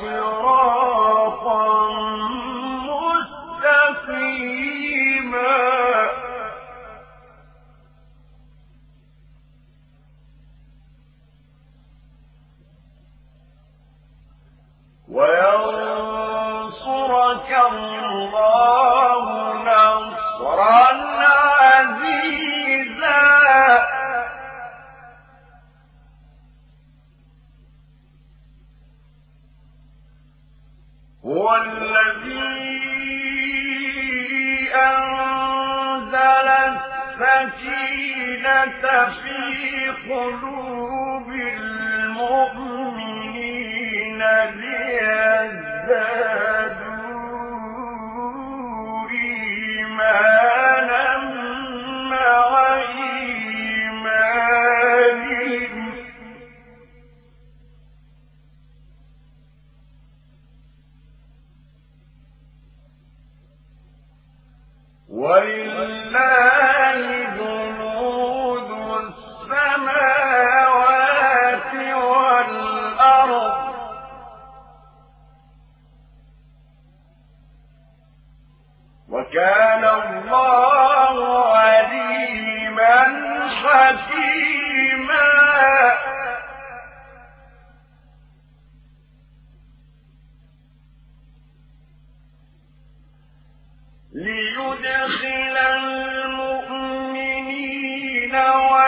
صراطا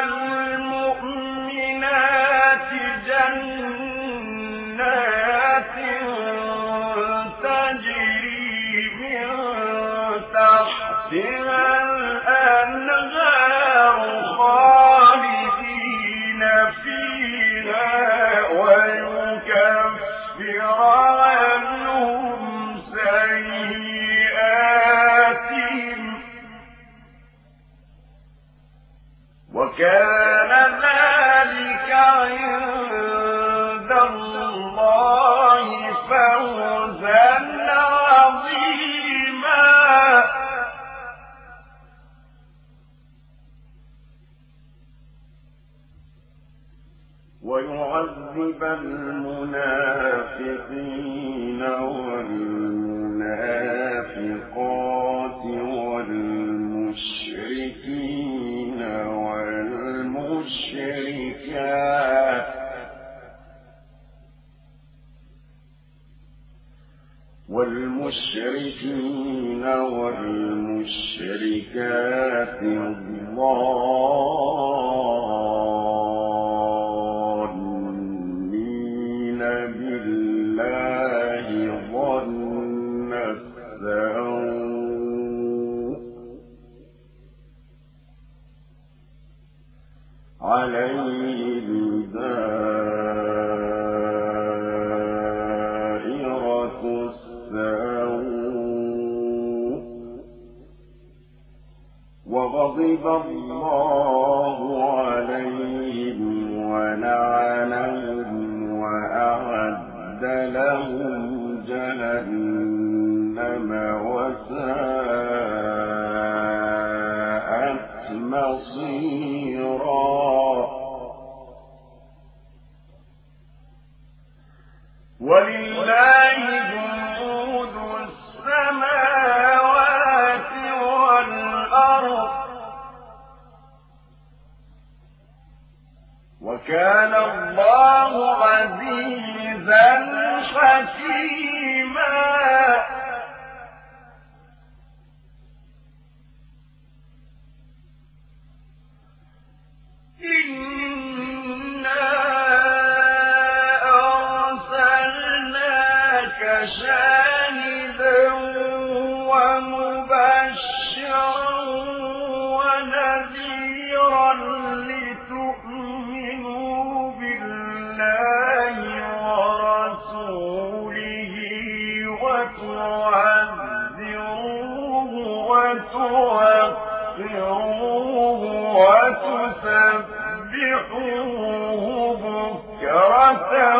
جعلوا المنافقين وغضب الله عليهم ولعنهم وأعد لهم جهنم وساءت شاهدا ومبشرا ونذيرا لتؤمنوا بالله ورسوله وتعذروه وتوقروه وتسبحوه بكرة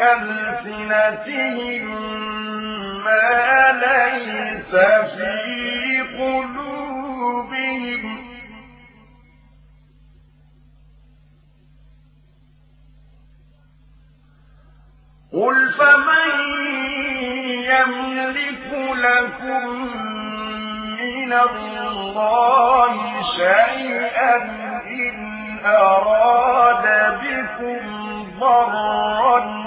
بألسنتهم ما ليس في قلوبهم. قل فمن يملك لكم من الله شيئا إن أراد بكم ضرا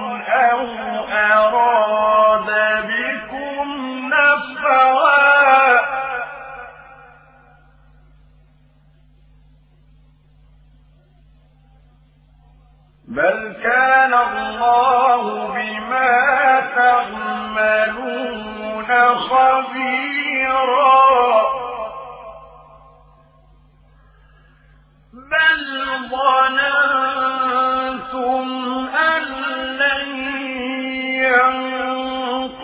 بل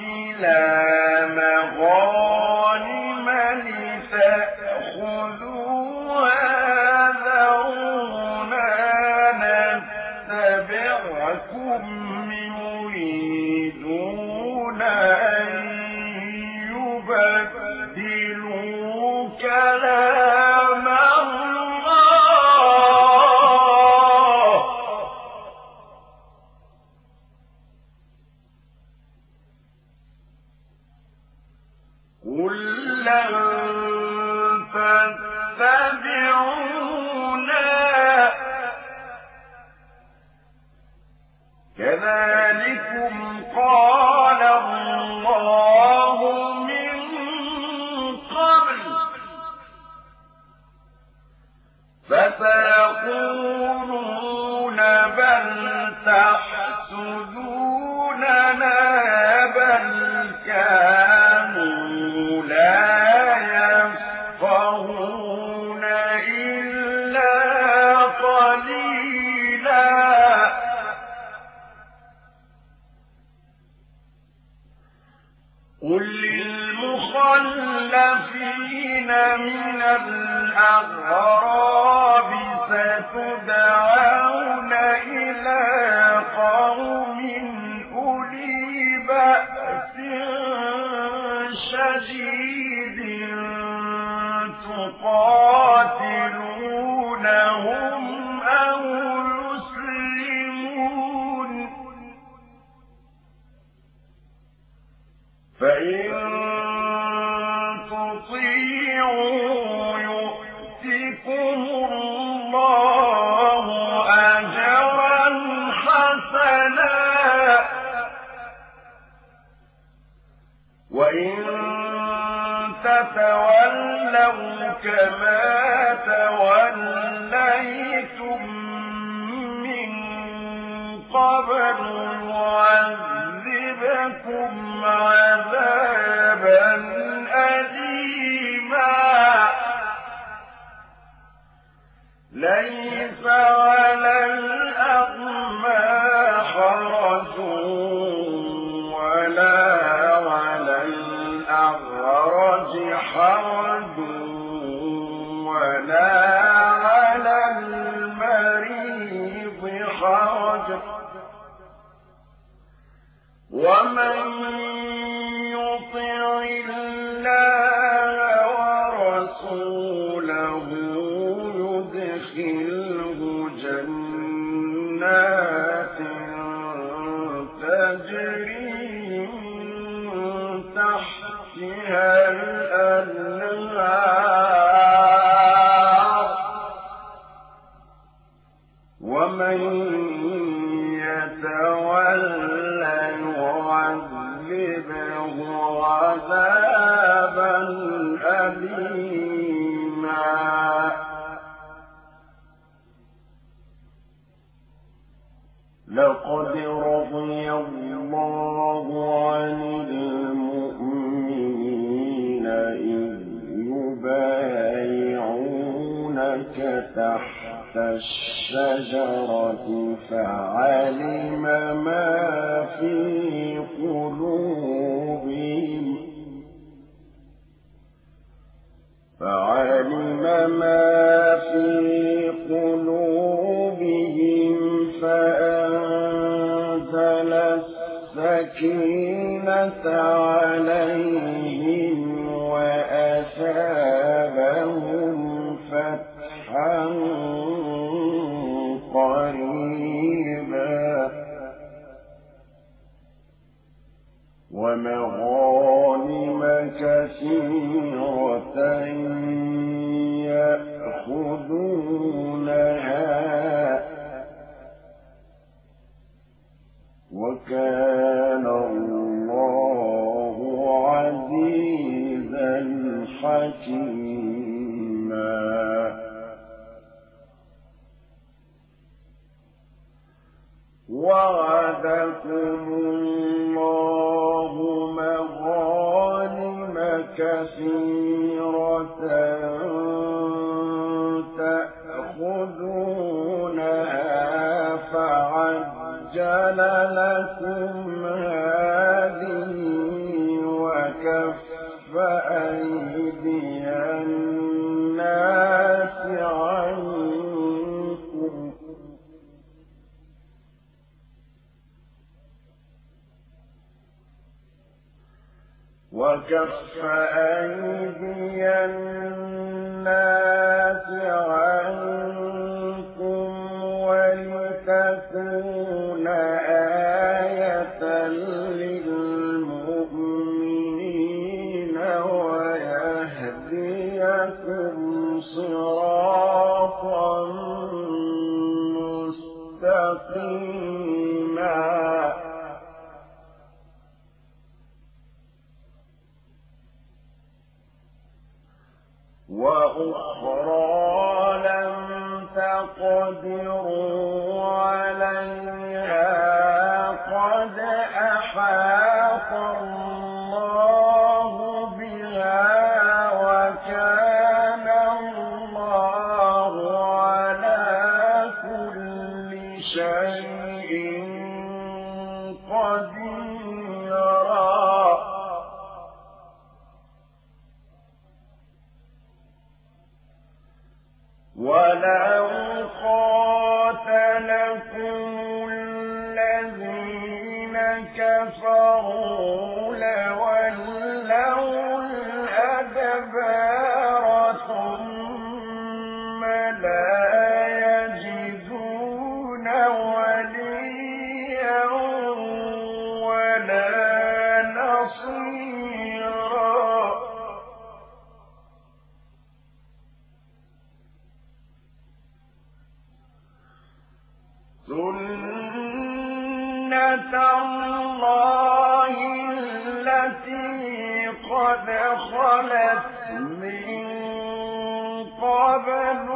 إلى شديد تقاتلونهم كما توليتم من قبل عذابا أليما. ليس لقد رضي الله عن المؤمنين إذ يبايعونك تحت الشجرة فعلم ما في قلوبهم. فعلم ما في قلوبهم فأنزل السكينة عليهم وأثابهم يأخذونها وكان الله عزيزا حكيما. وعدكم الله عجل لكم هذه وكف أيدي الناس عنكم وكف أيدي الناس وأخرى لم تقدروا قد خلت من قبل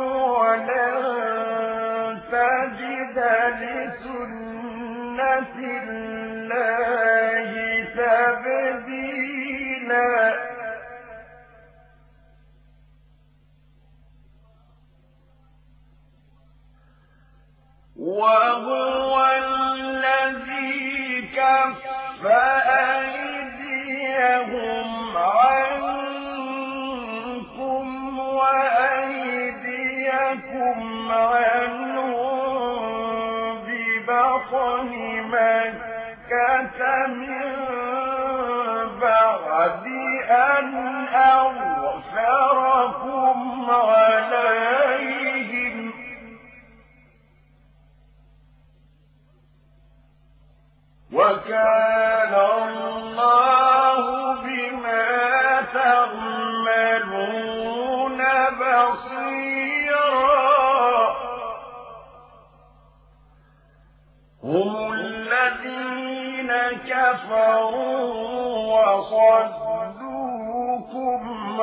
تجد لسنة الله تبديلا. وهو الذي كف أن أغفركم عليهم. وكان الله بما تعملون بصيرا. هم الذين كفروا وصدوكم ثم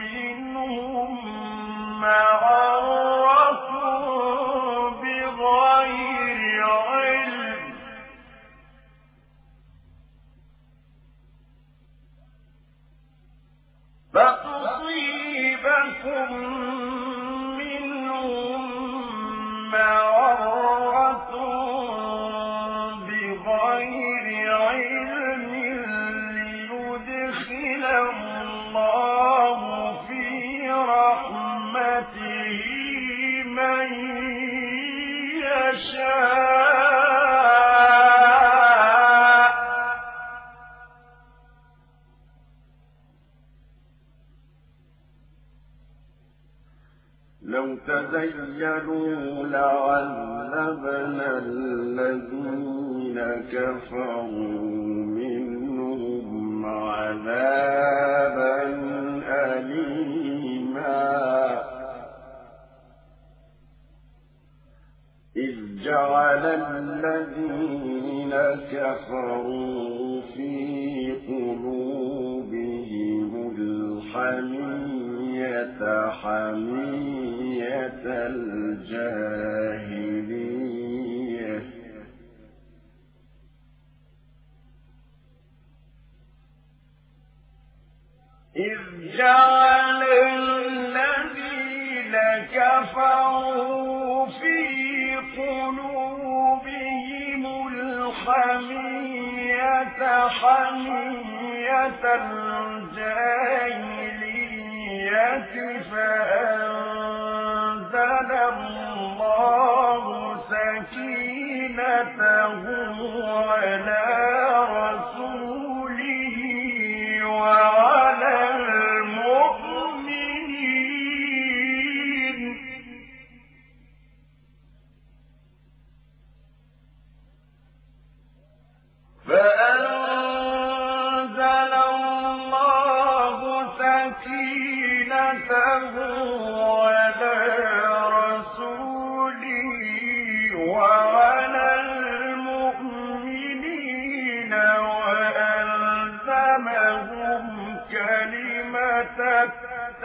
منهم معرة الذين كفروا منهم عذابا أليما. إذ جعل الذين كفروا في قلوبهم الحمية حمية الجاهل يجعل الذين كفروا في قلوبهم الحمية حمية الجاهلية فأنزل الله سكينته على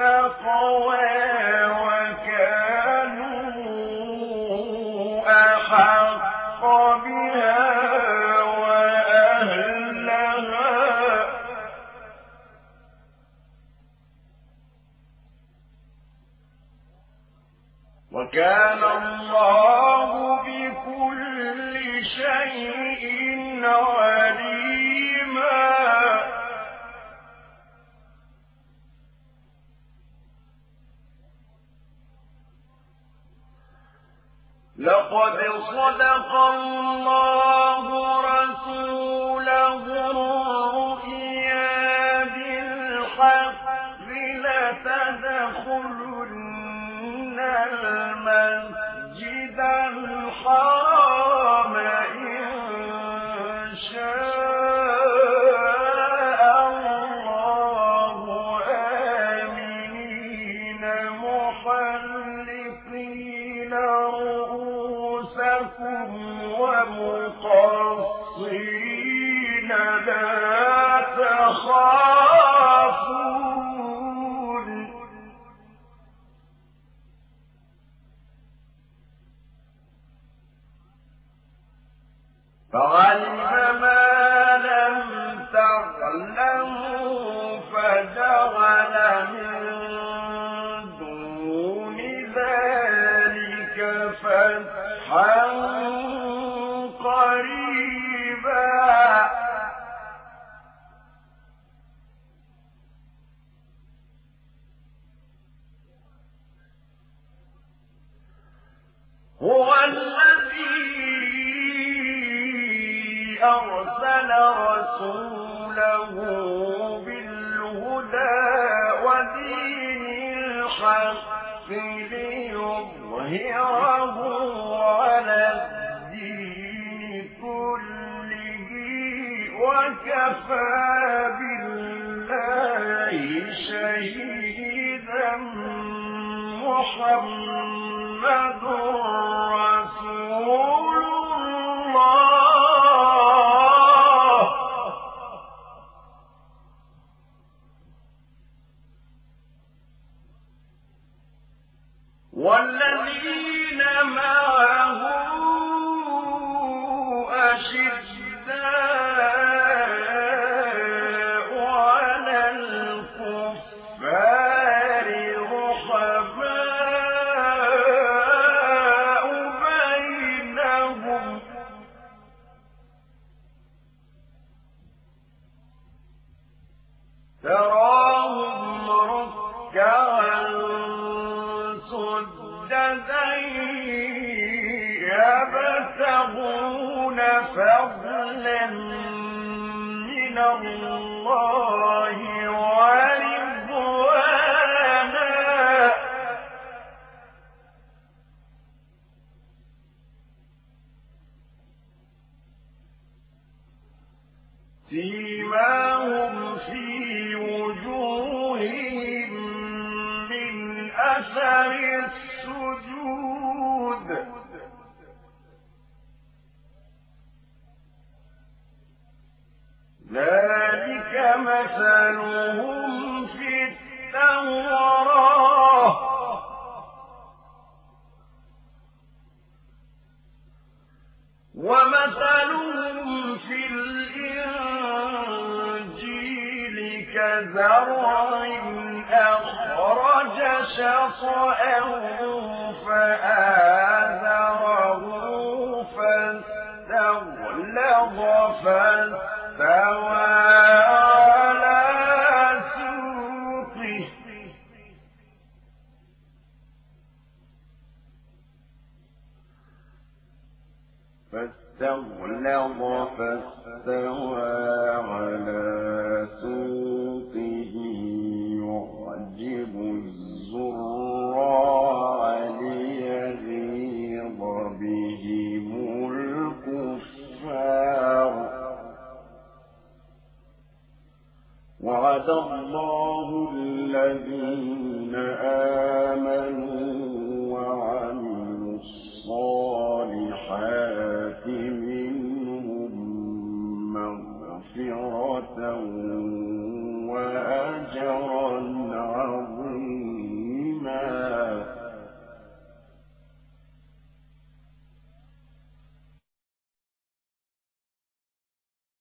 تقوى ورسوله بالهدى ودين الحق ليظهره على الدين كله وكفى بالله شهيدا محمد فاستغلظ فاستوى على سوقه يعجب الزراع ليغيظ بهم الكفار وعد الله الذين